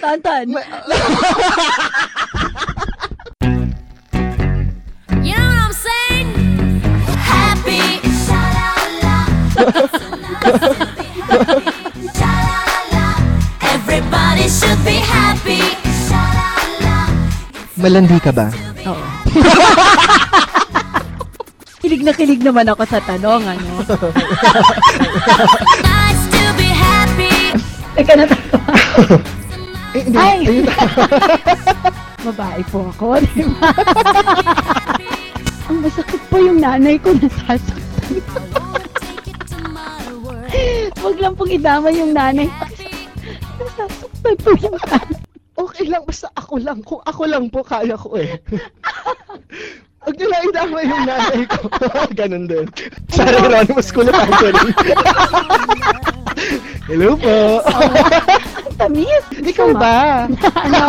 Tantan. You know what I'm saying? Happy. Everybody should be happy. Malandi ka ba? Oo. kilig na kilig naman ako sa tanong, ano? Nice to be happy. Teka na Eh, hindi. Ay! Ayun na. Babae po ako, di ba? Ang masakit po yung nanay ko nasasaktan. Huwag lang pong idama yung nanay. Nasasaktan po yung nanay. Okay lang, basta ako lang. Kung ako lang po, kaya ko eh. Huwag niyo lang idama yung nanay ko. Ganun din. Sorry, Anonymous School of Anthony. Hello po. Tamis. Ikaw ba? Ano?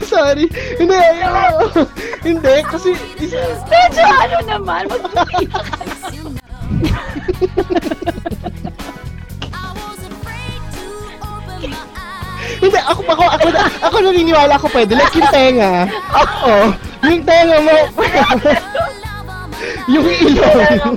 Sorry. Hindi, ayaw. Hindi, kasi. Medyo ano naman, magpapiyak. Hindi, ako, ako, ako, ako naniniwala ako pwede. Like yung tenga. Oo. Yung tenga mo. yung ilong.